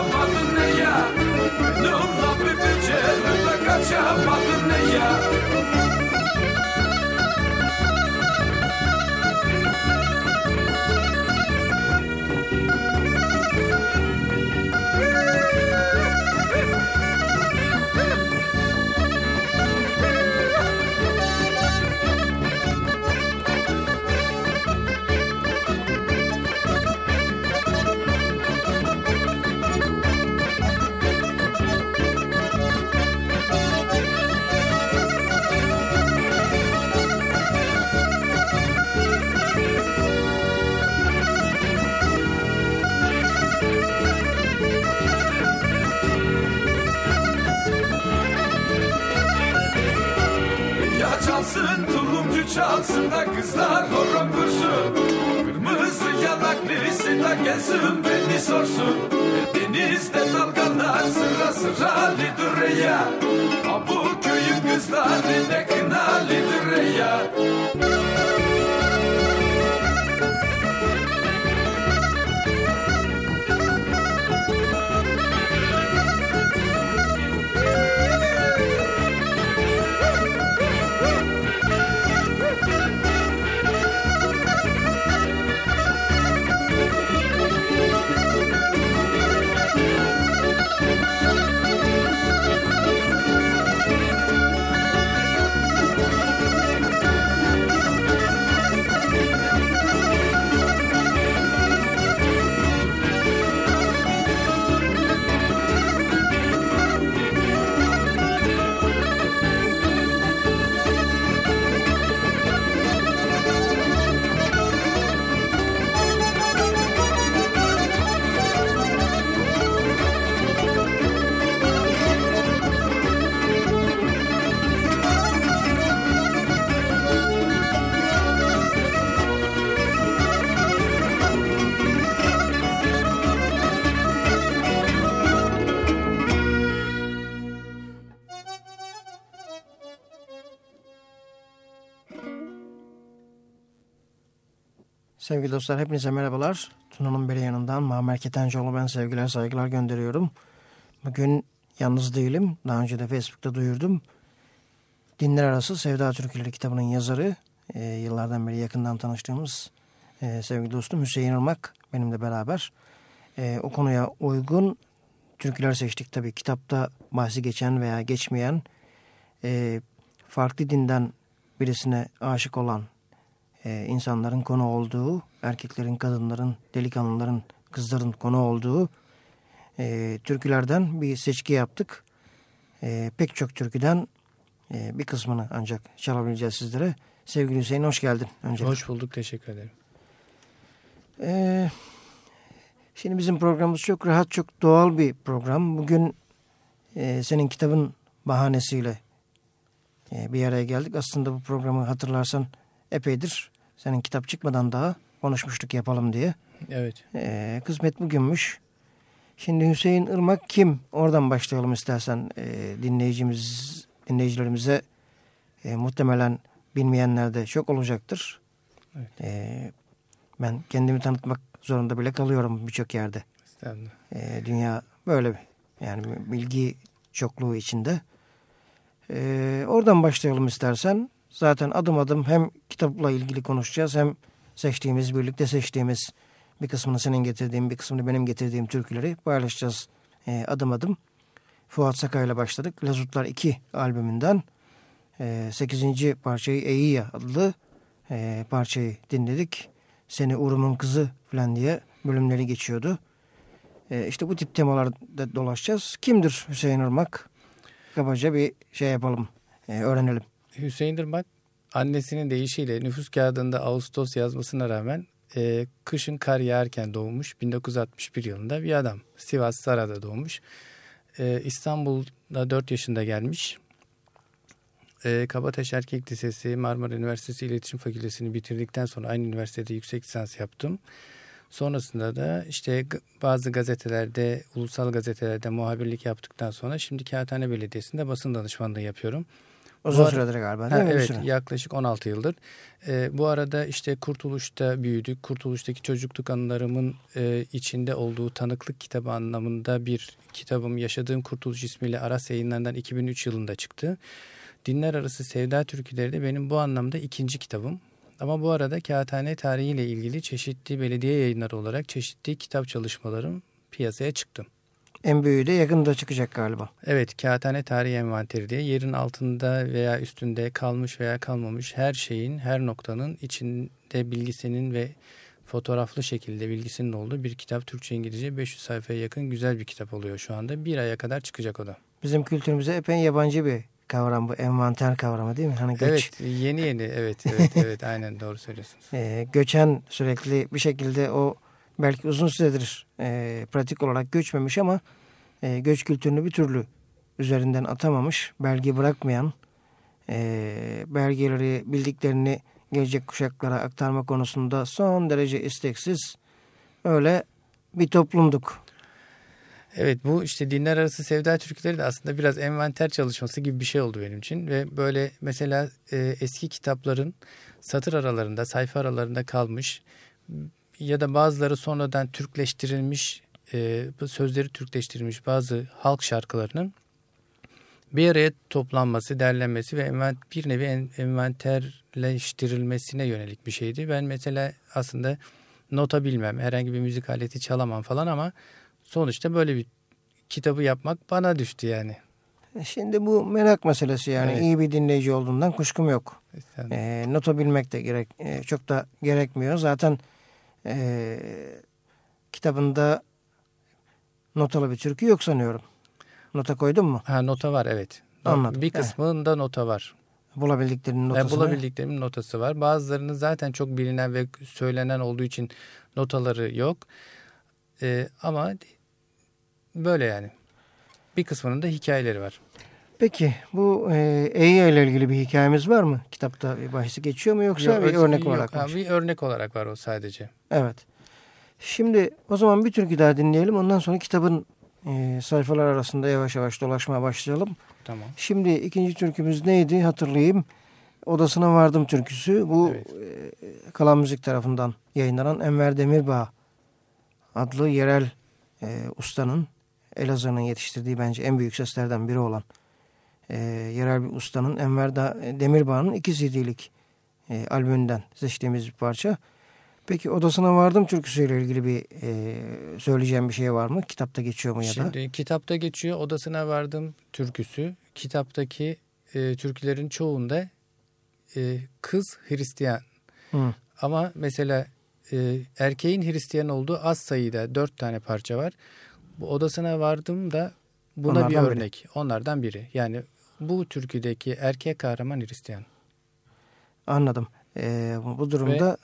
западная любовь. çalsın da kızlar horon kursun Kırmızı yanak birisi gelsin beni sorsun. Denizde dalgalar sıra sıra lidur ya Ha bu köyün kızları ne kınalıdır ya Sevgili dostlar hepinize merhabalar. Tuna'nın beri yanından Muammer Ketencoğlu ben sevgiler saygılar gönderiyorum. Bugün yalnız değilim. Daha önce de Facebook'ta duyurdum. Dinler Arası Sevda Türküleri kitabının yazarı. E, yıllardan beri yakından tanıştığımız e, sevgili dostum Hüseyin Irmak benimle beraber. E, o konuya uygun türküler seçtik tabii. Kitapta bahsi geçen veya geçmeyen e, farklı dinden birisine aşık olan e, insanların konu olduğu, erkeklerin, kadınların, delikanlıların, kızların konu olduğu e, türkülerden bir seçki yaptık. E, pek çok türküden e, bir kısmını ancak çalabileceğiz sizlere. Sevgili Hüseyin hoş geldin. Öncelikle. Hoş bulduk, teşekkür ederim. E, şimdi bizim programımız çok rahat, çok doğal bir program. Bugün e, senin kitabın bahanesiyle e, bir araya geldik. Aslında bu programı hatırlarsan epeydir senin kitap çıkmadan daha konuşmuştuk yapalım diye. Evet. Ee, kısmet bugünmüş. Şimdi Hüseyin Irmak kim? Oradan başlayalım istersen e, dinleyicimiz dinleyicilerimize e, muhtemelen bilmeyenler de çok olacaktır. Evet. E, ben kendimi tanıtmak zorunda bile kalıyorum birçok yerde. E, dünya böyle yani bilgi çokluğu içinde. E, oradan başlayalım istersen. Zaten adım adım hem kitapla ilgili konuşacağız hem seçtiğimiz, birlikte seçtiğimiz bir kısmını senin getirdiğin, bir kısmını benim getirdiğim türküleri paylaşacağız e, adım adım. Fuat Saka ile başladık. Lazutlar 2 albümünden e, 8. parçayı Eyiye adlı e, parçayı dinledik. Seni Urum'un kızı falan diye bölümleri geçiyordu. E, işte bu tip temalarda dolaşacağız. Kimdir Hüseyin Irmak? Kabaca bir şey yapalım, e, öğrenelim. Hüseyin Irmak annesinin deyişiyle nüfus kağıdında Ağustos yazmasına rağmen e, kışın kar yağarken doğmuş 1961 yılında bir adam. Sivas Sara'da doğmuş. E, İstanbul'da 4 yaşında gelmiş. E, Kabataş Erkek Lisesi, Marmara Üniversitesi İletişim Fakültesini bitirdikten sonra aynı üniversitede yüksek lisans yaptım. Sonrasında da işte bazı gazetelerde, ulusal gazetelerde muhabirlik yaptıktan sonra şimdi Kağıthane Belediyesi'nde basın danışmanlığı yapıyorum. Uzun bu süredir galiba değil ha, mi? Evet yaklaşık 16 yıldır. E, bu arada işte Kurtuluş'ta büyüdük. Kurtuluş'taki çocukluk anılarımın e, içinde olduğu tanıklık kitabı anlamında bir kitabım Yaşadığım Kurtuluş ismiyle Aras yayınlarından 2003 yılında çıktı. Dinler Arası Sevda Türküleri de benim bu anlamda ikinci kitabım. Ama bu arada kağıthane tarihiyle ilgili çeşitli belediye yayınları olarak çeşitli kitap çalışmalarım piyasaya çıktım. En büyüğü de yakında çıkacak galiba. Evet, Kağıthane Tarihi Envanteri diye yerin altında veya üstünde kalmış veya kalmamış her şeyin, her noktanın içinde bilgisinin ve fotoğraflı şekilde bilgisinin olduğu bir kitap. Türkçe İngilizce 500 sayfaya yakın güzel bir kitap oluyor şu anda. Bir aya kadar çıkacak o da. Bizim kültürümüze epey yabancı bir kavram bu envanter kavramı değil mi? Hani göç. Evet yeni yeni evet evet evet aynen doğru söylüyorsunuz. Ee, göçen sürekli bir şekilde o belki uzun süredir e, pratik olarak göçmemiş ama e, göç kültürünü bir türlü üzerinden atamamış, belge bırakmayan, e, belgeleri bildiklerini gelecek kuşaklara aktarma konusunda son derece isteksiz öyle bir toplumduk. Evet bu işte dinler arası sevda türküleri de aslında biraz envanter çalışması gibi bir şey oldu benim için. Ve böyle mesela e, eski kitapların satır aralarında sayfa aralarında kalmış ya da bazıları sonradan Türkleştirilmiş, e, sözleri Türkleştirilmiş bazı halk şarkılarının bir araya toplanması, derlenmesi ve bir nevi envanterleştirilmesine yönelik bir şeydi. Ben mesela aslında nota bilmem, herhangi bir müzik aleti çalamam falan ama sonuçta böyle bir kitabı yapmak bana düştü yani. E, şimdi bu merak meselesi yani evet. iyi bir dinleyici olduğundan kuşkum yok. E, nota bilmek de gerek e, çok da gerekmiyor. Zaten e, kitabında notalı bir türkü yok sanıyorum. Nota koydun mu? Ha nota var evet. Anladım. Bir kısmında evet. nota var. Bulabildiklerinin notası var. Bulabildiklerimin notası var. Bazılarının zaten çok bilinen ve söylenen olduğu için notaları yok. Ee, ama böyle yani. Bir kısmının da hikayeleri var. Peki bu e, EYA ile ilgili bir hikayemiz var mı? Kitapta bir bahsi geçiyor mu yoksa yok, bir örnek yok, olarak mı? Bir örnek olarak var o sadece. Evet. Şimdi o zaman bir türkü daha dinleyelim. Ondan sonra kitabın e, sayfalar arasında yavaş yavaş dolaşmaya başlayalım. Tamam. Şimdi ikinci türkümüz neydi hatırlayayım. Odasına Vardım türküsü. Bu Evet. e, Kalan Müzik tarafından yayınlanan Enver Demirbağ adlı yerel e, ustanın Elazığ'ın yetiştirdiği bence en büyük seslerden biri olan e, yerel bir ustanın Enver da, Demirbağ'ın iki CD'lik e, albümünden seçtiğimiz bir parça. Peki Odasına Vardım türküsüyle ilgili bir e, söyleyeceğim bir şey var mı? Kitapta geçiyor mu ya da? Şimdi kitapta geçiyor odasına vardım türküsü. Kitaptaki e, türkülerin çoğunda e, kız Hristiyan. Hı. Ama mesela e, erkeğin Hristiyan olduğu az sayıda dört tane parça var. Bu odasına vardım da buna bir Onlardan biri. örnek. Onlardan biri. Yani bu türküdeki erkek kahraman Hristiyan. Anladım. E, bu- durumda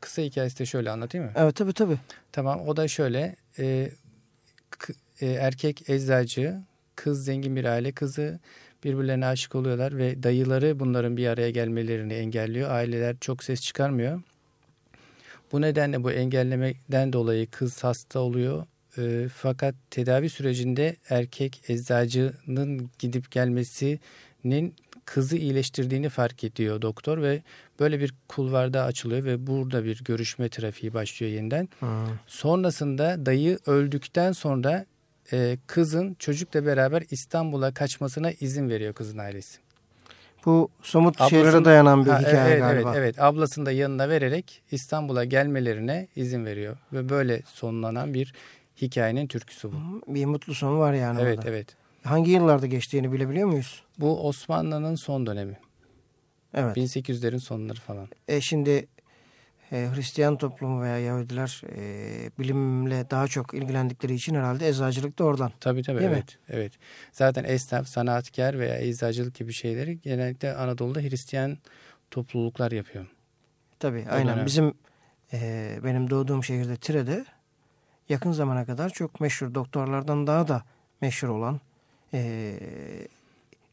Kısa hikayesi de şöyle anlatayım mı? evet tabii tabii. Tamam o da şöyle e, e, erkek eczacı kız zengin bir aile kızı birbirlerine aşık oluyorlar ve dayıları bunların bir araya gelmelerini engelliyor. Aileler çok ses çıkarmıyor. Bu nedenle bu engellemeden dolayı kız hasta oluyor. E, fakat tedavi sürecinde erkek eczacının gidip gelmesinin kızı iyileştirdiğini fark ediyor doktor ve böyle bir kulvarda açılıyor ve burada bir görüşme trafiği başlıyor yeniden. Hı. Sonrasında dayı öldükten sonra e, kızın çocukla beraber İstanbul'a kaçmasına izin veriyor kızın ailesi. Bu somut Ablasının- şeylere dayanan bir Ha, hikaye evet, galiba. Evet, evet. Ablasını da yanına vererek İstanbul'a gelmelerine izin veriyor. Ve böyle sonlanan bir hikayenin türküsü bu. Bir mutlu son var yani Evet, orada. evet. Hangi yıllarda geçtiğini bilebiliyor muyuz? Bu Osmanlı'nın son dönemi. Evet. 1800'lerin sonları falan. E şimdi e, Hristiyan toplumu veya Yahudiler e, bilimle daha çok ilgilendikleri için herhalde eczacılık da oradan. Tabii tabii Değil mi? evet. Evet. Zaten esnaf, sanatkar veya eczacılık gibi şeyleri genellikle Anadolu'da Hristiyan topluluklar yapıyor. Tabii O aynen. dönem. Bizim e, benim doğduğum şehirde Tire'de yakın zamana kadar çok meşhur doktorlardan daha da meşhur olan e,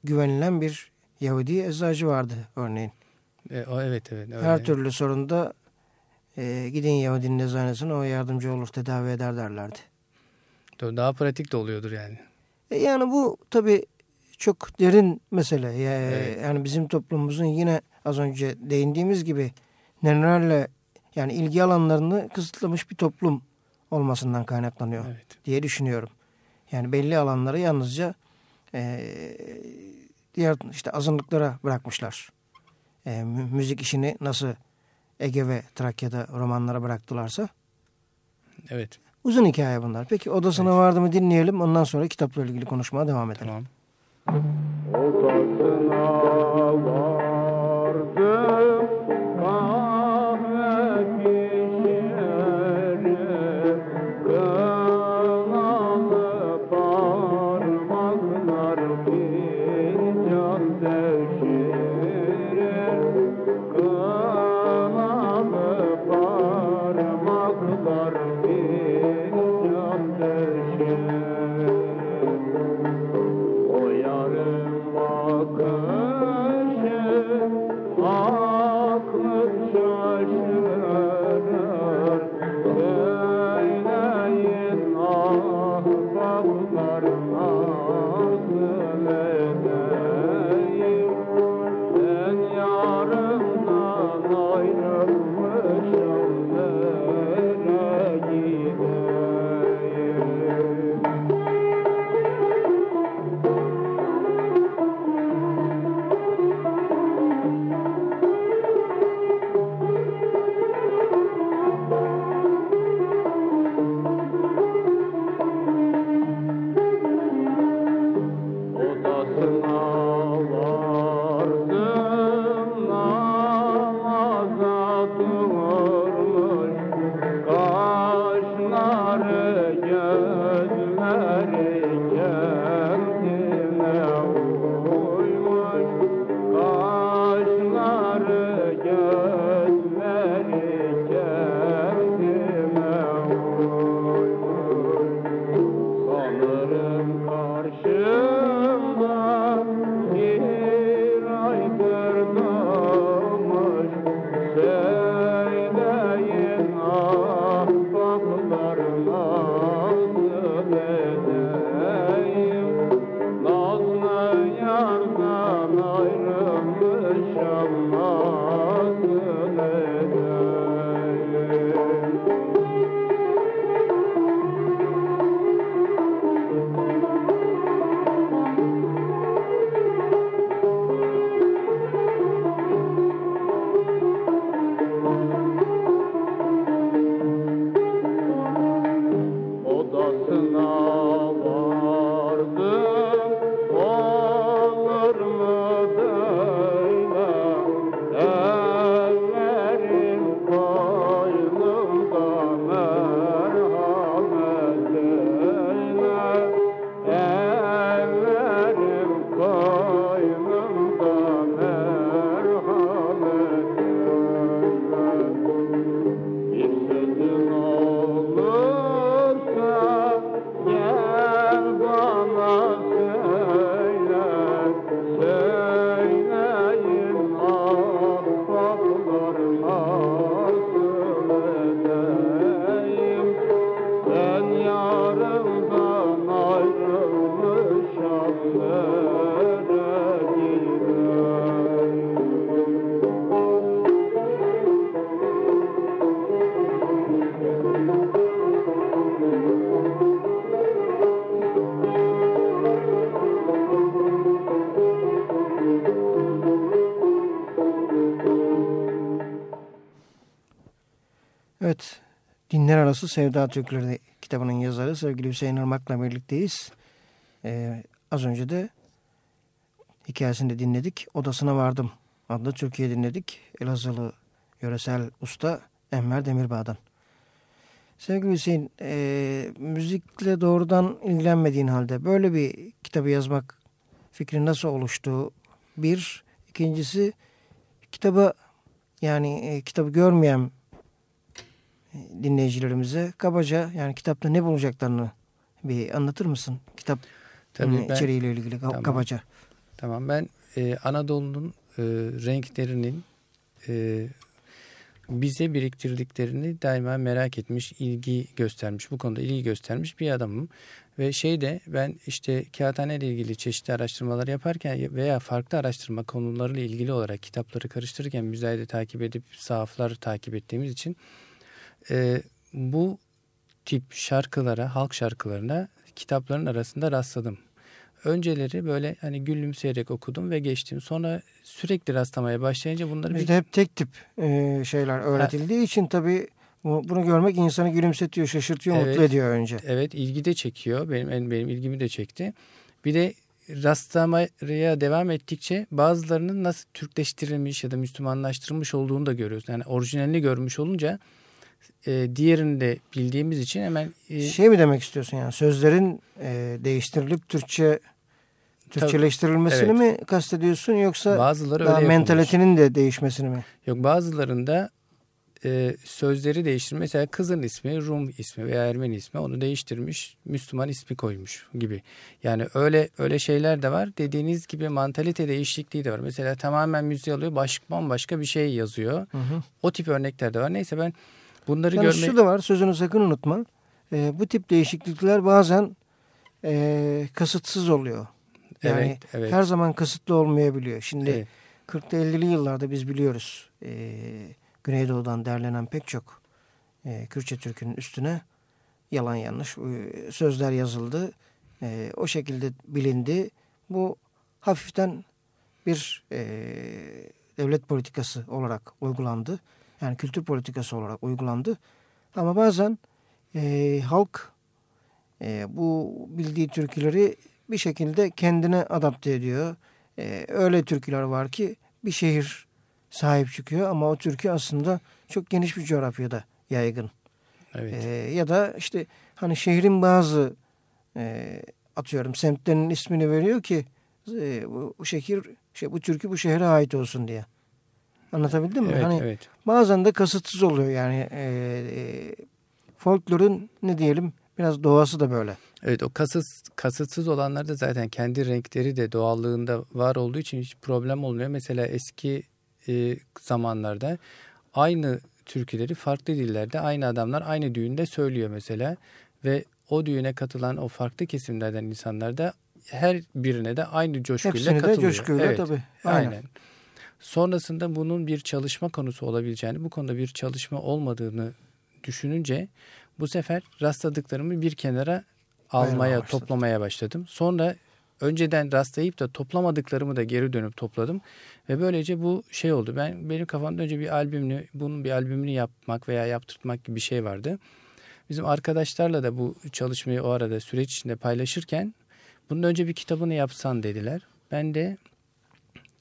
güvenilen bir Yahudi eczacı vardı örneğin. E, o evet evet. Öyle. Her türlü sorunda e, gidin Yahudinin eczanesine o yardımcı olur tedavi eder derlerdi. Daha pratik de oluyordur yani. E yani bu tabii çok derin mesele. Ya- Evet. Yani bizim toplumumuzun yine az önce değindiğimiz gibi nelerle yani ilgi alanlarını kısıtlamış bir toplum olmasından kaynaklanıyor Evet. diye düşünüyorum. Yani belli alanları yalnızca e, diğer işte azınlıklara bırakmışlar. E, mü- müzik işini nasıl Ege ve Trakya'da romanlara bıraktılarsa Evet. uzun hikaye bunlar. Peki odasına vardı mı dinleyelim ondan sonra kitapla ilgili konuşmaya devam edelim. Tamam. Arası Sevda Türkleri kitabının yazarı sevgili Hüseyin Irmak'la birlikteyiz. Ee, az önce de hikayesini de dinledik. Odasına Vardım adlı Türkiye dinledik. Elazığlı yöresel usta Enver Demirbağ'dan. Sevgili Hüseyin, e, müzikle doğrudan ilgilenmediğin halde böyle bir kitabı yazmak fikri nasıl oluştu? Bir, ikincisi kitabı yani e, kitabı görmeyen dinleyicilerimize kabaca yani kitapta ne bulacaklarını bir anlatır mısın? Kitap Tabii e, ben- içeriğiyle ilgili Tamam. kabaca. Tamam ben e, Anadolu'nun e, renklerinin e, bize biriktirdiklerini daima merak etmiş, ilgi göstermiş, bu konuda ilgi göstermiş bir adamım. Ve şeyde ben işte kağıthane ile ilgili çeşitli araştırmalar yaparken veya farklı araştırma konularıyla ilgili olarak kitapları karıştırırken müzayede takip edip sahafları takip ettiğimiz için e, bu tip şarkılara, halk şarkılarına kitapların arasında rastladım. Önceleri böyle hani gülümseyerek okudum ve geçtim. Sonra sürekli rastlamaya başlayınca bunları bir Bizde hep tek tip e, şeyler öğretildiği için tabii bu- bunu görmek insanı gülümsetiyor, şaşırtıyor, Evet. mutlu ediyor önce. Evet ilgi de çekiyor. Benim en- benim ilgimi de çekti. Bir de rastlamaya devam ettikçe bazılarının nasıl Türkleştirilmiş ya da Müslümanlaştırılmış olduğunu da görüyoruz. Yani orijinalini görmüş olunca e, diğerini de bildiğimiz için hemen e, Şey mi demek istiyorsun yani sözlerin e, değiştirilip Türkçe Türkçeleştirilmesini mi kastediyorsun yoksa bazıları daha öyle yapılmış. mentalitenin de değişmesini mi? Yok bazılarında e, sözleri değiştirmiş. Mesela kızın ismi Rum ismi veya Ermeni ismi onu değiştirmiş. Müslüman ismi koymuş gibi. Yani öyle öyle şeyler de var. Dediğiniz gibi mantalite değişikliği de var. Mesela tamamen müziği alıyor başka bambaşka bir şey yazıyor. O tip örnekler de var. Neyse ben bunları Yani görmek şu da var sözünü sakın unutma. E, bu tip değişiklikler bazen e, kasıtsız oluyor. Yani Evet, evet. her zaman kasıtlı olmayabiliyor. Şimdi Evet. 40'lı 50'li yıllarda biz biliyoruz e, Güneydoğu'dan derlenen pek çok e, Kürtçe türkünün üstüne yalan yanlış e, sözler yazıldı. E, o şekilde bilindi. Bu hafiften bir e, devlet politikası olarak uygulandı. Yani kültür politikası olarak uygulandı. Ama bazen e, halk e, bu bildiği türküleri bir şekilde kendine adapte ediyor. E, öyle türküler var ki bir şehir sahip çıkıyor ama o türkü aslında çok geniş bir coğrafyada yaygın. Evet. E, ya da işte hani şehrin bazı e, atıyorum semtlerinin ismini veriyor ki e, bu, bu şehir şey, bu türkü bu şehre ait olsun diye. Anlatabildim mi? evet, hani evet. bazen de kasıtsız oluyor yani e, e, folklorun ne diyelim biraz doğası da böyle. Evet o kasıt, kasıtsız olanlar da zaten kendi renkleri de doğallığında var olduğu için hiç problem olmuyor. Mesela eski e, zamanlarda aynı türküleri farklı dillerde aynı adamlar aynı düğünde söylüyor mesela. Ve o düğüne katılan o farklı kesimlerden insanlar da her birine de aynı coşkuyla Hepsini de katılıyor. coşkuyla Evet, tabii. Aynen. Aynen. Sonrasında bunun bir çalışma konusu olabileceğini, bu konuda bir çalışma olmadığını düşününce bu sefer rastladıklarımı bir kenara almaya, toplamaya başladım. Sonra önceden rastlayıp da toplamadıklarımı da geri dönüp topladım ve böylece bu şey oldu. Ben benim kafamda önce bir albümünü, bunun bir albümünü yapmak veya yaptırtmak gibi bir şey vardı. Bizim arkadaşlarla da bu çalışmayı o arada süreç içinde paylaşırken bunun önce bir kitabını yapsan dediler. Ben de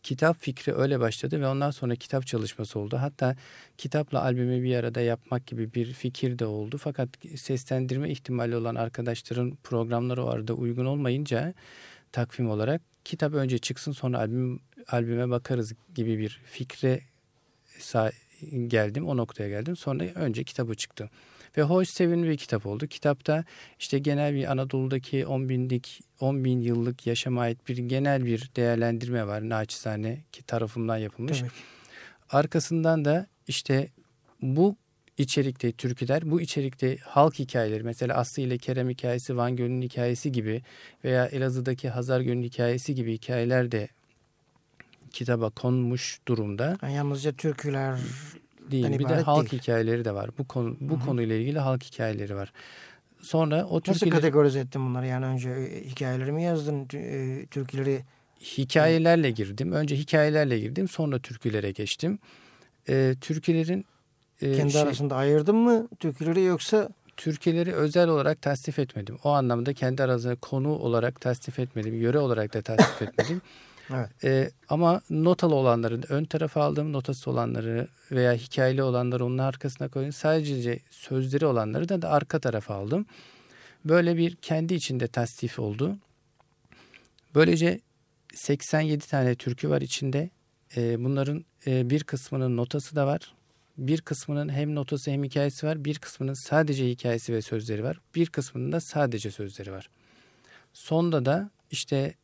kitap fikri öyle başladı ve ondan sonra kitap çalışması oldu. Hatta kitapla albümü bir arada yapmak gibi bir fikir de oldu. Fakat seslendirme ihtimali olan arkadaşların programları o arada uygun olmayınca takvim olarak kitap önce çıksın sonra albüm albüme bakarız gibi bir fikre geldim. O noktaya geldim. Sonra önce kitabı çıktı. Ve hoş sevimli bir kitap oldu. Kitapta işte genel bir Anadolu'daki 10 binlik 10 bin yıllık yaşama ait bir genel bir değerlendirme var. Naçizane ki tarafımdan yapılmış. Tabii. Arkasından da işte bu içerikte türküler, bu içerikte halk hikayeleri mesela Aslı ile Kerem hikayesi, Van Gölü'nün hikayesi gibi veya Elazığ'daki Hazar Gölü'nün hikayesi gibi hikayeler de kitaba konmuş durumda. Yani yalnızca türküler Değil. Bir de halk değil. hikayeleri de var. Bu konu bu konuyla ilgili halk hikayeleri var. Sonra o nasıl türküleri kategorize ettin bunları? Yani önce e, hikayeleri mi yazdın? e, Türküleri hikayelerle girdim. Önce hikayelerle girdim, sonra türkülere geçtim. Ee, türkülerin e, Kendi şey- arasında ayırdın mı türküleri yoksa Türküleri özel olarak tasnif etmedim. O anlamda kendi arasında konu olarak tasnif etmedim. Yöre olarak da tasnif etmedim. Evet. Ee, ama notalı olanları ön tarafa aldım. Notası olanları veya hikayeli olanları onun arkasına koydum. Sadece sözleri olanları da, da arka tarafa aldım. Böyle bir kendi içinde tasnif oldu. Böylece 87 tane türkü var içinde. Ee, bunların e, bir kısmının notası da var. Bir kısmının hem notası hem hikayesi var. Bir kısmının sadece hikayesi ve sözleri var. Bir kısmının da sadece sözleri var. Sonda da işte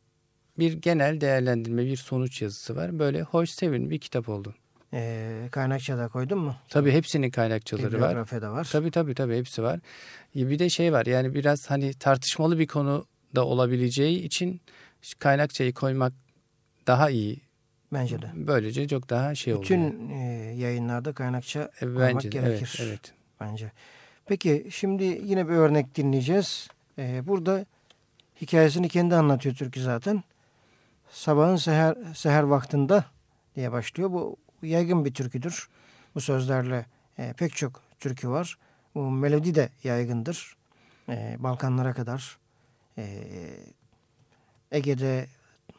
bir genel değerlendirme, bir sonuç yazısı var. Böyle hoş, sevimli bir kitap oldu. e, kaynakçada koydun mu? Tabii hepsinin kaynakçaları var. De var. Tabii tabii tabii hepsi var. Bir de şey var yani biraz hani tartışmalı bir konu da olabileceği için kaynakçayı koymak daha iyi. Bence de. Böylece çok daha şey oluyor. Bütün e, yayınlarda kaynakça E, koymak Bence de gerekir. evet, evet. Bence. Peki şimdi yine bir örnek dinleyeceğiz. E, burada hikayesini kendi anlatıyor türkü zaten. Sabahın seher, seher vaktinde diye başlıyor. Bu yaygın bir türküdür. Bu sözlerle e, pek çok türkü var. Bu melodi de yaygındır. E, Balkanlara kadar. E, Ege'de,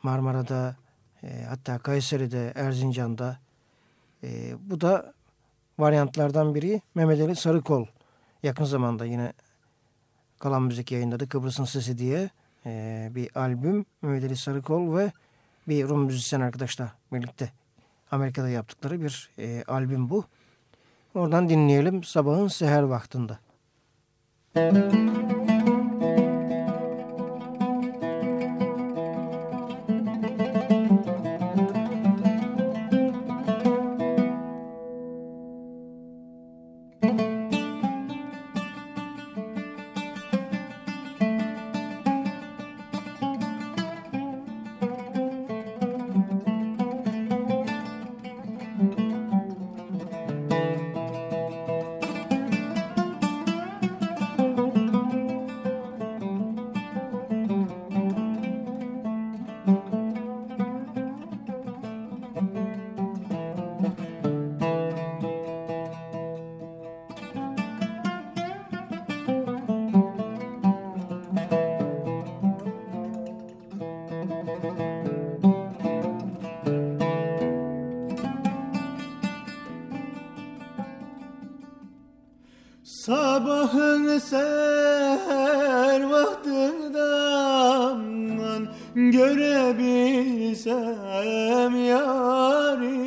Marmara'da, e, hatta Kayseri'de, Erzincan'da. E, bu da varyantlardan biri Mehmet Ali Sarıkol. Yakın zamanda yine Kalan Müzik yayınladı. Kıbrıs'ın Sesi diye e, bir albüm. Mehmet Sarıkol ve bir Rum müzisyen arkadaşla birlikte Amerika'da yaptıkları bir e, albüm bu. Oradan dinleyelim sabahın seher vaktinde. Sabahın görebilsem yarimi?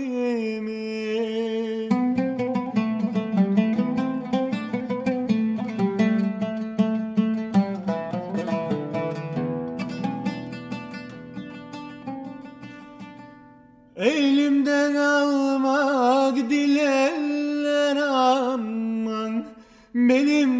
Elimden almak dilerler aman benim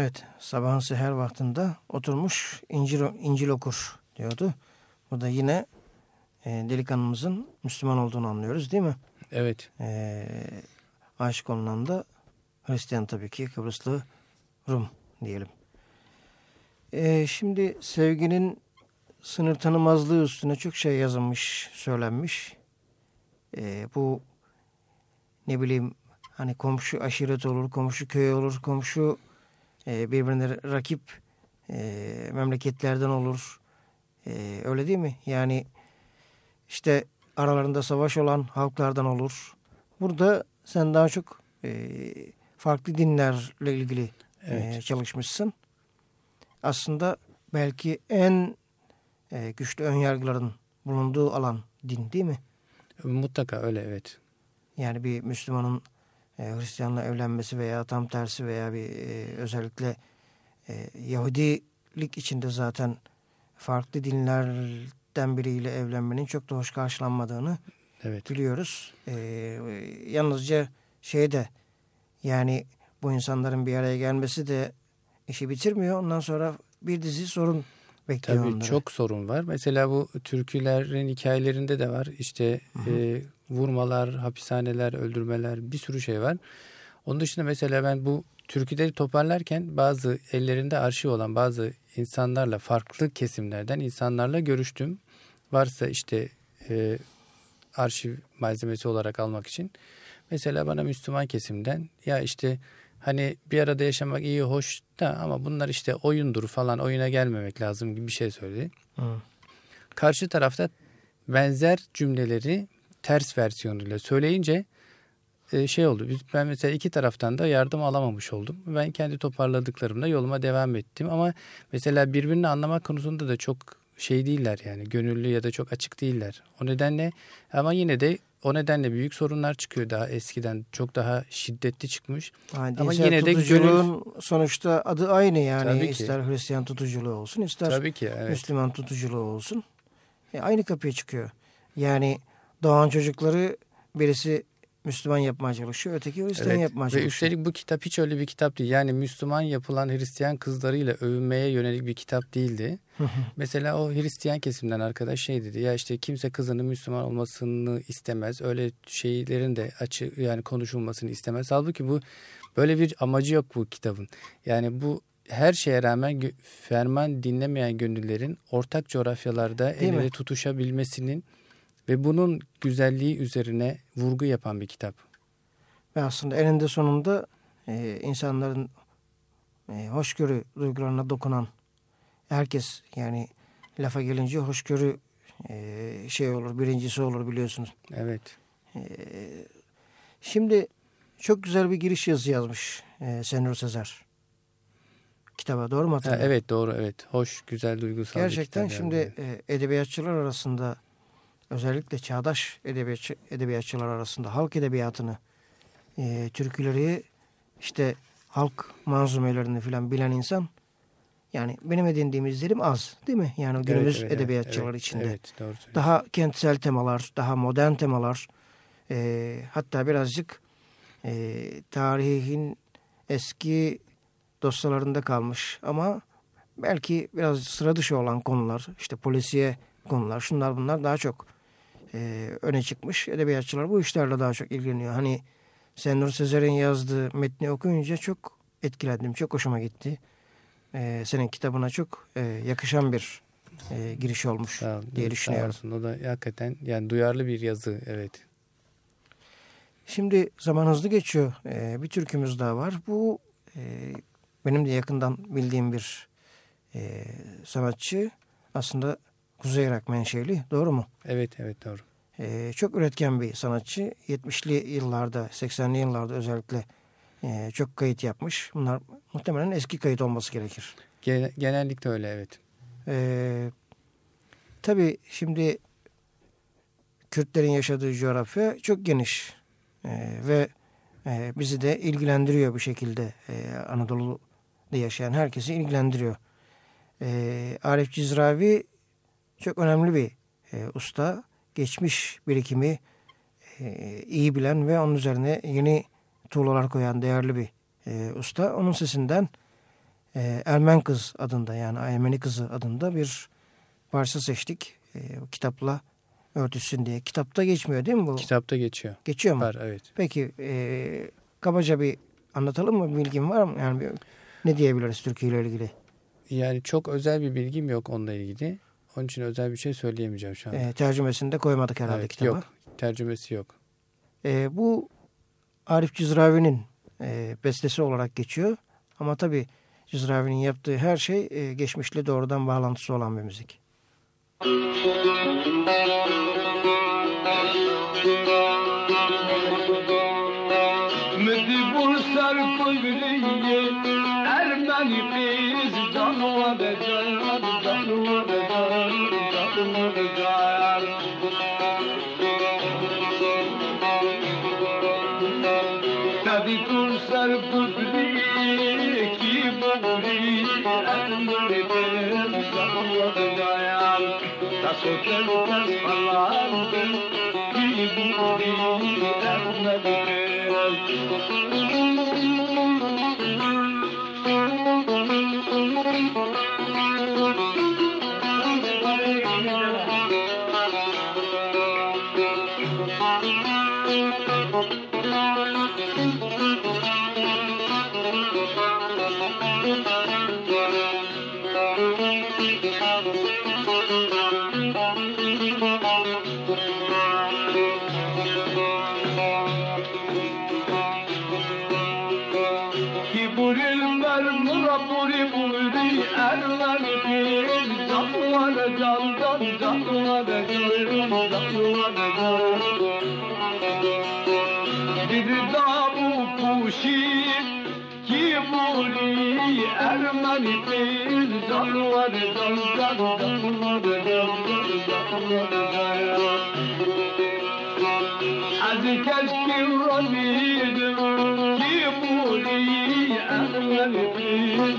Evet, sabahın seher vaktinde oturmuş İncil, İncil okur diyordu. Bu da yine e, delikanlımızın Müslüman olduğunu anlıyoruz değil mi? Evet. E, aşık olunan da Hristiyan tabii ki Kıbrıslı Rum diyelim. E, şimdi sevginin sınır tanımazlığı üstüne çok şey yazılmış, söylenmiş. E, bu ne bileyim hani komşu aşiret olur, komşu köy olur, komşu e, birbirine rakip e, memleketlerden olur. E, öyle değil mi? Yani işte aralarında savaş olan halklardan olur. Burada sen daha çok e, farklı dinlerle ilgili e, Evet. çalışmışsın. Aslında belki en e, güçlü önyargıların bulunduğu alan din değil mi? Mutlaka öyle evet. Yani bir Müslümanın e, Hristiyanla evlenmesi veya tam tersi veya bir e, özellikle e, Yahudilik içinde zaten farklı dinlerden biriyle evlenmenin çok da hoş karşılanmadığını Evet. biliyoruz. E, yalnızca şey de yani bu insanların bir araya gelmesi de işi bitirmiyor. Ondan sonra bir dizi sorun bekliyor Tabii onları. çok sorun var. Mesela bu türkülerin hikayelerinde de var. İşte e, vurmalar, hapishaneler, öldürmeler bir sürü şey var. Onun dışında mesela ben bu türküleri toparlarken bazı ellerinde arşiv olan bazı insanlarla farklı kesimlerden insanlarla görüştüm. Varsa işte e, arşiv malzemesi olarak almak için. Mesela bana Müslüman kesimden ya işte hani bir arada yaşamak iyi hoş da ama bunlar işte oyundur falan oyuna gelmemek lazım gibi bir şey söyledi. Hı. Karşı tarafta benzer cümleleri ters versiyonuyla söyleyince e, şey oldu. Biz, ben mesela iki taraftan da yardım alamamış oldum. Ben kendi toparladıklarımla yoluma devam ettim. Ama mesela birbirini anlamak konusunda da çok şey değiller yani gönüllü ya da çok açık değiller. O nedenle ama yine de o nedenle büyük sorunlar çıkıyor daha eskiden çok daha şiddetli çıkmış. Yani Ama yine de tutuculuğun sonuçta adı aynı yani. Tabii ki. ister Hristiyan tutuculuğu olsun ister Tabii ki evet. Müslüman tutuculuğu olsun. E, aynı kapıya çıkıyor. Yani doğan çocukları birisi Müslüman yapmaya çalışıyor. Öteki Hristiyan Evet. yapmaya Ve çalışıyor. üstelik bu kitap hiç öyle bir kitap değil. Yani Müslüman yapılan Hristiyan kızlarıyla övünmeye yönelik bir kitap değildi. Mesela o Hristiyan kesimden arkadaş şey dedi. Ya işte kimse kızının Müslüman olmasını istemez. Öyle şeylerin de açı yani konuşulmasını istemez. Halbuki bu böyle bir amacı yok bu kitabın. Yani bu her şeye rağmen ferman dinlemeyen gönüllerin ortak coğrafyalarda el ele tutuşabilmesinin ve bunun güzelliği üzerine vurgu yapan bir kitap. Ve aslında eninde sonunda e, insanların e, hoşgörü duygularına dokunan herkes yani lafa gelince hoşgörü e, şey olur birincisi olur biliyorsunuz. Evet. Şimdi çok güzel bir giriş yazı yazmış e, Senur Sezer. Kitaba doğru mu Ha, hatırlıyorum? evet doğru evet. Hoş, güzel, duygusal Gerçekten bir kitap şimdi yani. e, edebiyatçılar arasında özellikle çağdaş edebiyatçı, edebiyatçılar arasında halk edebiyatını, e, türküleri, işte halk manzumelerini filan bilen insan yani benim edindiğim izlerim az değil mi? Yani Evet, günümüz evet, edebiyatçılar evet, içinde. Evet doğru. Daha kentsel temalar, daha modern temalar, E, hatta birazcık e, tarihin eski dosyalarında kalmış ama belki biraz sıra dışı olan konular işte polisiye konular şunlar bunlar daha çok e, öne çıkmış. Edebiyatçılar bu işlerle daha çok ilgileniyor. Hani Senur Sezer'in yazdığı metni okuyunca çok etkilendim. Çok hoşuma gitti. E, senin kitabına çok e, yakışan bir e, giriş olmuş Sağ diye sağ düşünüyorum. olsun. O da hakikaten yani duyarlı bir yazı evet. Şimdi zaman hızlı geçiyor. E, bir türkümüz daha var. Bu e, benim de yakından bildiğim bir e, sanatçı. Aslında Kuzey Irak menşeli. Doğru mu? Evet evet doğru. Ee, çok üretken bir sanatçı. 70'li yıllarda, 80'li yıllarda özellikle e, çok kayıt yapmış. Bunlar muhtemelen eski kayıt olması gerekir. Gene- genellikle öyle evet. Ee, tabii şimdi Kürtlerin yaşadığı coğrafya çok geniş Ee, ve e, bizi de ilgilendiriyor bu şekilde. Ee, Anadolu'da yaşayan herkesi ilgilendiriyor. Ee, Arif Cizravi çok önemli bir e, usta. Geçmiş birikimi e, iyi bilen ve onun üzerine yeni tuğlalar koyan değerli bir e, usta. Onun sesinden e, Ermen Kız adında yani Ermeni Kızı adında bir parça seçtik. E, kitapla örtüşsün diye. Kitapta geçmiyor değil mi bu? Kitapta geçiyor. Geçiyor mu? Var evet. Peki e, kabaca bir anlatalım mı? Bilgin var mı? Yani bir, ne diyebiliriz Türkiye ile ilgili? Yani çok özel bir bilgim yok onunla ilgili. Onun için özel bir şey söyleyemeyeceğim şu anda. E, tercümesini de koymadık herhalde Evet, kitaba. yok. Tercümesi yok. E, bu Arif Cizravi'nin e, bestesi olarak geçiyor. Ama tabii Cizravi'nin yaptığı her şey e, geçmişle doğrudan bağlantısı olan bir müzik. Müdibur erler Canlar candan canlar Canlar Bir damu kuşi Kimuli Ermeni değil Canlar candan Canlar candan Canlar candan Aziz keşke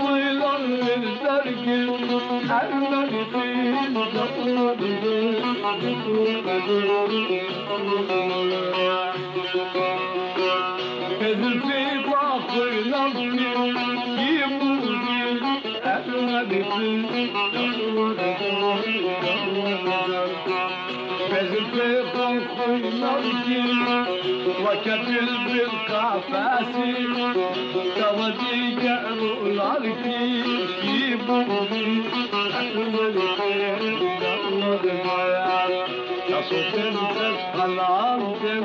duyulan bizler ki Ermenisi Ezilsi kafırlar ki Yiyip buldu Ermenisi الموجي وكتل بالقفاسي تودي جعلوا العركي يجيبوا أكمل تأمر الحياة تصف تسحى العركب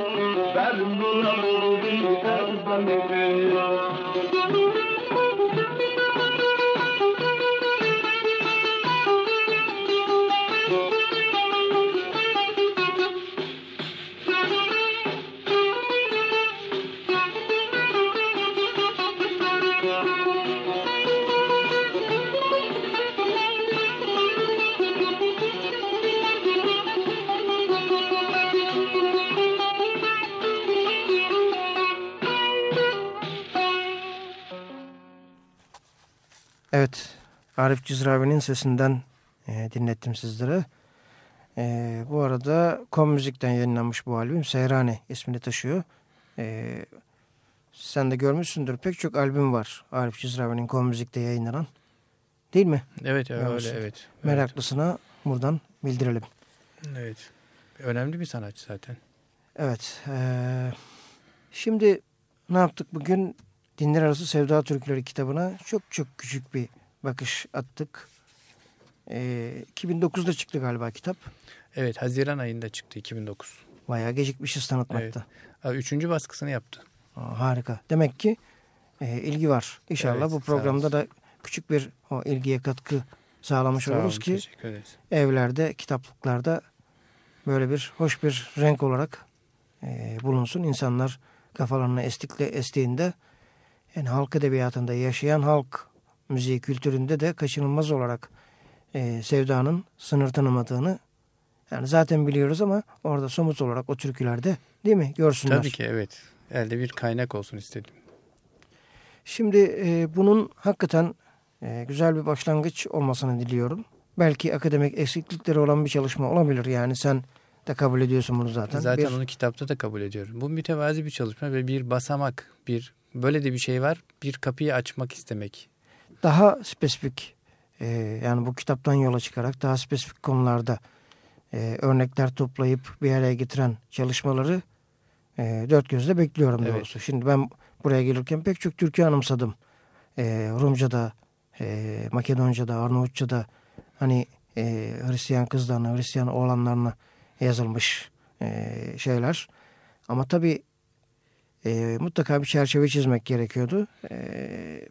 برمو الأرض تربى البيت Evet, Arif Cizravi'nin sesinden e, dinlettim sizlere. E, bu arada Kom Müzik'ten yayınlanmış bu albüm Seyrani ismini taşıyor. E, sen de görmüşsündür pek çok albüm var Arif Cizravi'nin Kom Müzik'te yayınlanan. Değil mi? Evet öyle Görmüşsün. evet. Meraklısına buradan bildirelim. Evet. Önemli bir sanatçı zaten. Evet. E, şimdi ne yaptık bugün? Dinler Arası Sevda Türküleri kitabına çok çok küçük bir bakış attık. Ee, 2009'da çıktı galiba kitap. Evet Haziran ayında çıktı 2009. Bayağı gecikmişiz tanıtmakta. Evet. Üçüncü baskısını yaptı. Aa, harika. Demek ki e, ilgi var. İnşallah Evet, bu programda da küçük bir o ilgiye katkı sağlamış Sağ olun, oluruz ki evlerde, kitaplıklarda böyle bir hoş bir renk olarak e, bulunsun. İnsanlar kafalarına estikle estiğinde yani halk edebiyatında yaşayan halk müziği kültüründe de kaçınılmaz olarak e, sevdanın sınır tanımadığını yani zaten biliyoruz ama orada somut olarak o türkülerde değil mi görsünler. Tabii ki evet. Elde bir kaynak olsun istedim. Şimdi e, bunun hakikaten e, güzel bir başlangıç olmasını diliyorum. Belki akademik eksiklikleri olan bir çalışma olabilir. Yani sen de kabul ediyorsun bunu zaten. Zaten Bir- onu kitapta da kabul ediyorum. Bu mütevazi bir çalışma ve bir basamak, bir böyle de bir şey var. Bir kapıyı açmak istemek. daha spesifik e, yani bu kitaptan yola çıkarak daha spesifik konularda e, örnekler toplayıp bir araya getiren çalışmaları e, dört gözle bekliyorum Evet. doğrusu. Şimdi ben buraya gelirken pek çok türkü anımsadım. E, Rumca'da, e, Makedonca'da, Arnavutça'da hani e, Hristiyan kızlarına, Hristiyan oğlanlarına yazılmış e, şeyler. Ama tabii e, mutlaka bir çerçeve çizmek gerekiyordu. E,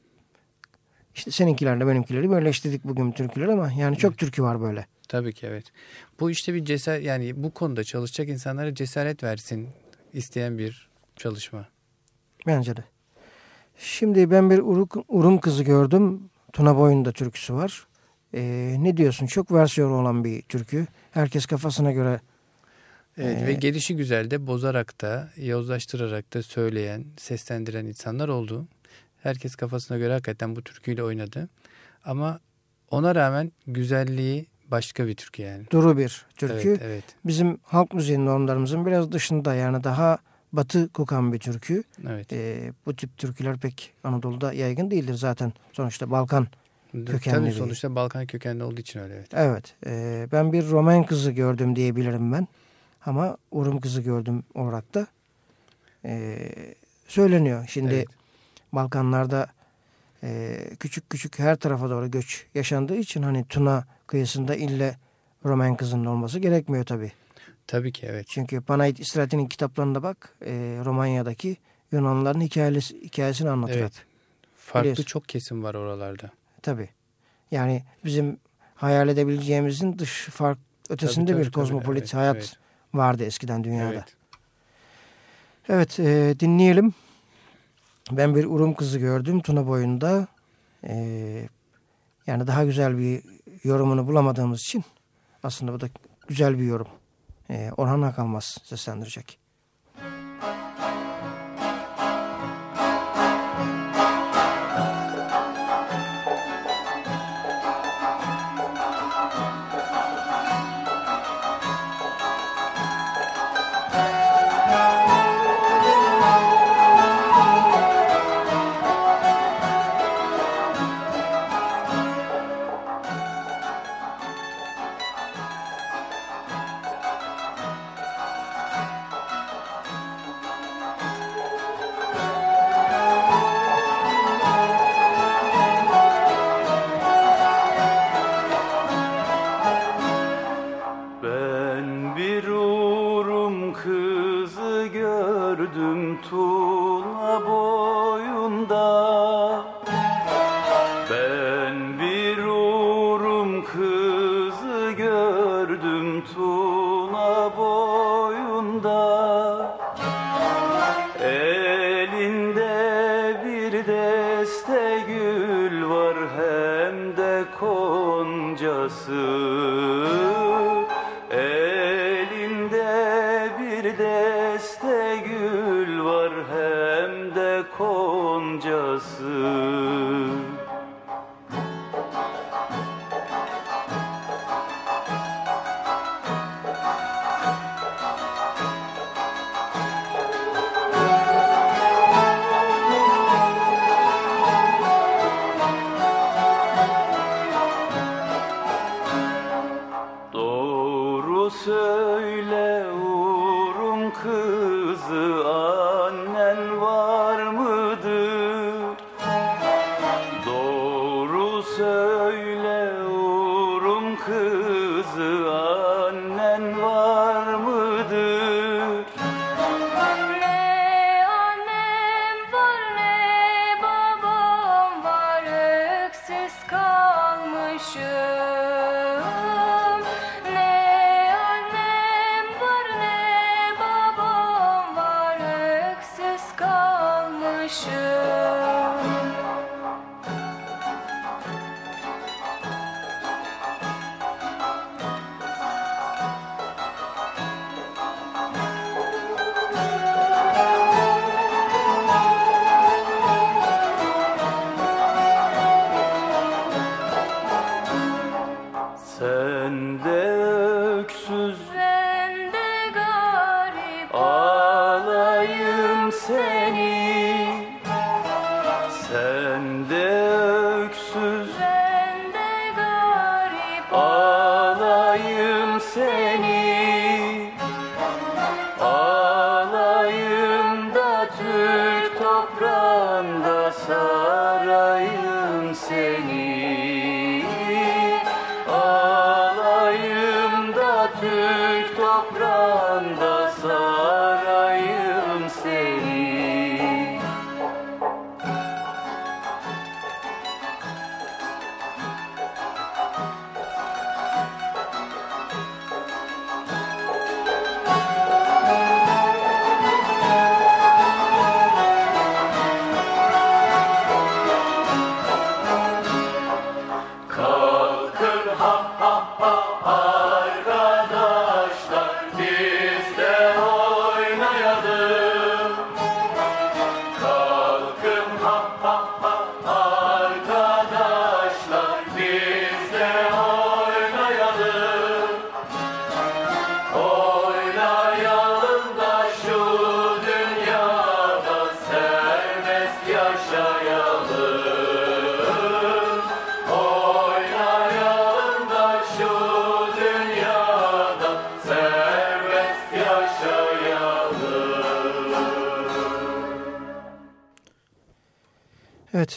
işte seninkilerle benimkileri birleştirdik bugün türküler ama yani çok türkü var böyle. Tabii ki evet. Bu işte bir cesaret yani bu konuda çalışacak insanlara cesaret versin isteyen bir çalışma. Bence de. Şimdi ben bir Uruk, Urum kızı gördüm. Tuna Boyun'da türküsü var. Ee, ne diyorsun? Çok versiyonu olan bir türkü. Herkes kafasına göre Evet, Ee, ve gelişi güzel de bozarak da, yozlaştırarak da söyleyen, seslendiren insanlar oldu. Herkes kafasına göre hakikaten bu türküyle oynadı. Ama ona rağmen güzelliği başka bir türkü yani. duru bir türkü. Evet, evet, Bizim halk müziği normlarımızın biraz dışında yani daha batı kokan bir türkü. evet. Ee, bu tip türküler pek Anadolu'da yaygın değildir zaten. Sonuçta Balkan kökenli Tabii sonuçta Balkan kökenli olduğu için öyle evet. Evet. e, ben bir Roman kızı gördüm diyebilirim ben. Ama Urum kızı gördüm olarak da e, söyleniyor. Şimdi Evet. Balkanlarda e, küçük küçük her tarafa doğru göç yaşandığı için hani Tuna kıyısında ille Roman kızının olması gerekmiyor tabii. Tabii ki evet. Çünkü Panayit İstirahat'in kitaplarına bak e, Romanya'daki Yunanlıların hikayesi, hikayesini anlatıyor. Evet. Farklı Biliyorsun. çok kesim var oralarda. Tabii. Yani bizim hayal edebileceğimizin dış fark ötesinde Tabii, bir tabii, tabii. kozmopolit Evet, hayat evet. Vardı eskiden dünyada. Evet, Evet. e, dinleyelim. Ben bir Urum kızı gördüm Tuna boyunda. E, yani daha güzel bir yorumunu bulamadığımız için aslında bu da güzel bir yorum. E, Orhan Akalmaz seslendirecek.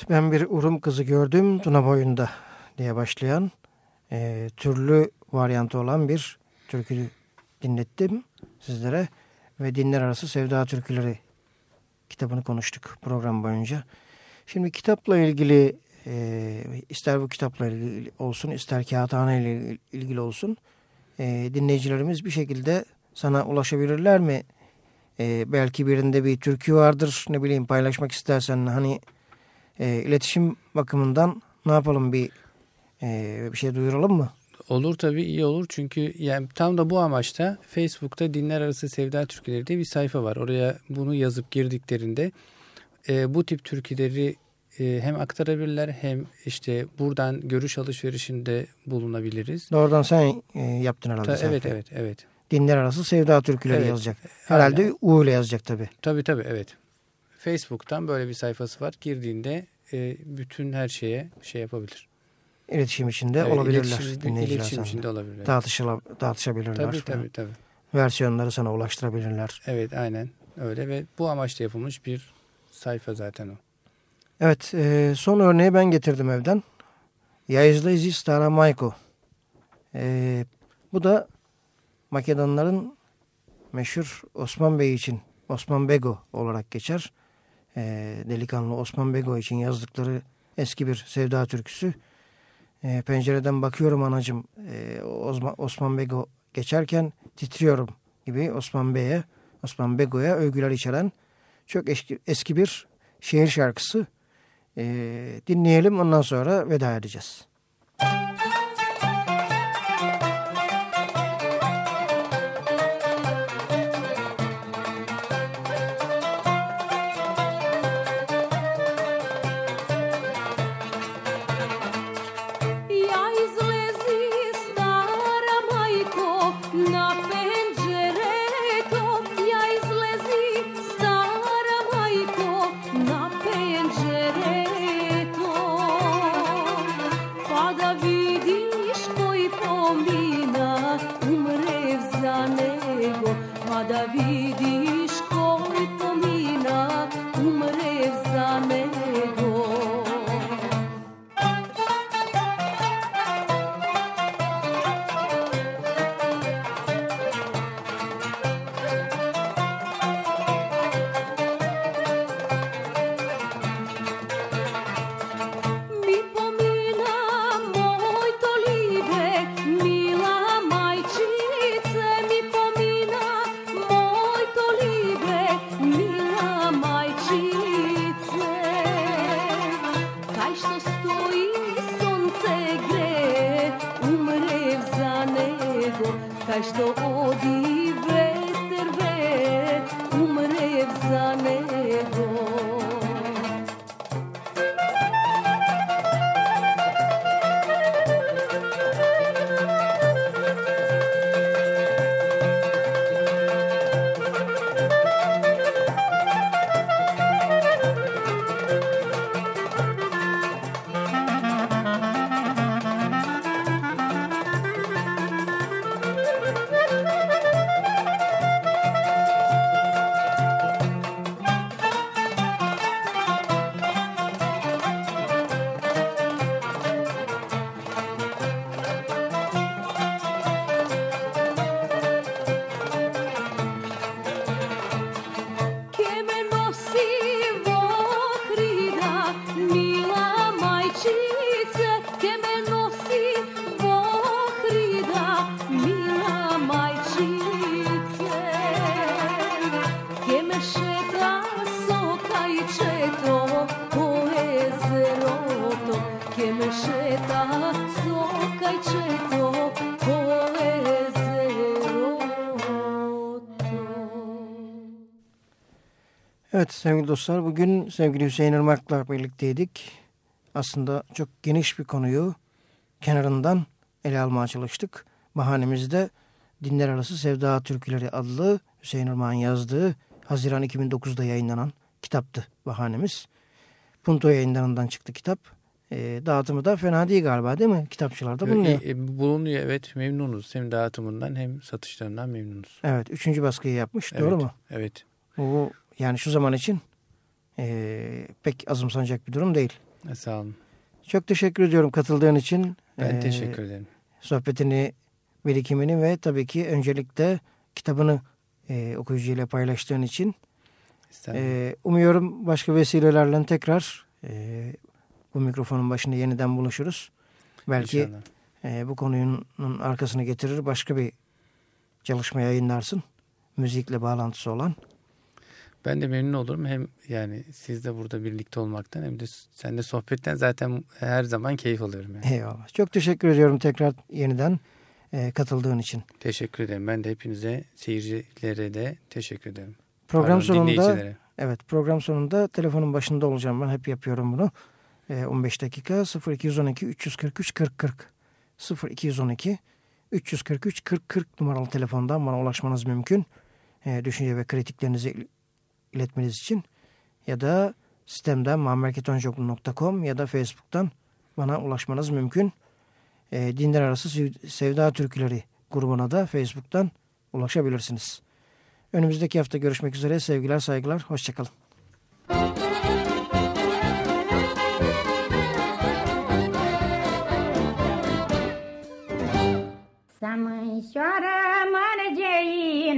Ben bir Urum kızı gördüm Tuna boyunda diye başlayan e, türlü varyantı olan bir türkü dinlettim sizlere ve dinler arası sevda türküleri kitabını konuştuk program boyunca. Şimdi kitapla ilgili e, ister bu kitapla ilgili olsun ister kağıthane ile ilgili olsun e, dinleyicilerimiz bir şekilde sana ulaşabilirler mi? E, belki birinde bir türkü vardır ne bileyim paylaşmak istersen hani e, iletişim bakımından ne yapalım bir e, bir şey duyuralım mı? Olur tabii iyi olur çünkü yani tam da bu amaçta Facebook'ta Dinler Arası Sevda Türküleri diye bir sayfa var. Oraya bunu yazıp girdiklerinde e, bu tip türküleri e, hem aktarabilirler hem işte buradan görüş alışverişinde bulunabiliriz. Doğrudan sen e, yaptın herhalde. Ta- evet evet evet. Dinler arası sevda türküleri Evet, yazacak. Herhalde U ile yazacak tabii. Tabii tabii evet. Facebook'tan böyle bir sayfası var. Girdiğinde e, bütün her şeye şey yapabilir. İletişim içinde Evet, olabilirler. iletişim- iletişim içinde olabilirler. Tartışıla, tartışabilirler. Tabii falan. tabii tabii. Versiyonları sana ulaştırabilirler. Evet aynen öyle ve bu amaçla yapılmış bir sayfa zaten o. Evet e, son örneği ben getirdim evden. İzi Stara Mayko. E, bu da Makedonların meşhur Osman Bey için Osman Bego olarak geçer. E, delikanlı Osman Bego için yazdıkları eski bir sevda türküsü. E, pencereden bakıyorum anacım e, Osman, Osman Bego geçerken titriyorum gibi Osman Bey'e, Osman Bego'ya övgüler içeren çok eski, eski bir şehir şarkısı. e, dinleyelim. Ondan sonra veda edeceğiz. Evet sevgili dostlar bugün sevgili Hüseyin Irmak'la birlikteydik. Aslında çok geniş bir konuyu kenarından ele almaya çalıştık. Bahanemizde Dinler Arası Sevda Türküleri adlı Hüseyin Irmak'ın yazdığı Haziran 2009'da yayınlanan kitaptı bahanemiz. Punto yayınlarından çıktı kitap. E, dağıtımı da fena değil galiba değil mi? Kitapçılarda bulunuyor. E, e, bulunuyor evet memnunuz. Hem dağıtımından hem satışlarından memnunuz. Evet üçüncü baskıyı yapmış Evet, doğru mu? Evet. Bu yani şu zaman için e, pek azımsanacak bir durum değil. E, Sağ olun. Çok teşekkür ediyorum katıldığın için. Ben Ee, teşekkür ederim. Sohbetini, birikimini ve tabii ki öncelikle kitabını e, okuyucuyla paylaştığın için. Ee, umuyorum başka vesilelerle tekrar e, bu mikrofonun başında yeniden buluşuruz. Belki İnşallah. e, bu konunun arkasını getirir başka bir çalışma yayınlarsın. Müzikle bağlantısı olan. Ben de memnun olurum. Hem yani siz de burada birlikte olmaktan hem de sen de sohbetten zaten her zaman keyif alıyorum. Yani. Eyvallah. Çok teşekkür ediyorum tekrar yeniden e, katıldığın için. Teşekkür ederim. Ben de hepinize seyircilere de teşekkür ederim. Program Pardon, sonunda evet program sonunda telefonun başında olacağım ben hep yapıyorum bunu. E, 15 dakika 0212 343 40 40 0212 343 40 40 numaralı telefondan bana ulaşmanız mümkün. E, düşünce ve kritiklerinizi iletmeniz için ya da sistemden muammerketonjoklu.com ya da Facebook'tan bana ulaşmanız mümkün. E, Dinler Arası Sev- Sevda Türküleri grubuna da Facebook'tan ulaşabilirsiniz. Önümüzdeki hafta görüşmek üzere. Sevgiler, saygılar. Hoşçakalın.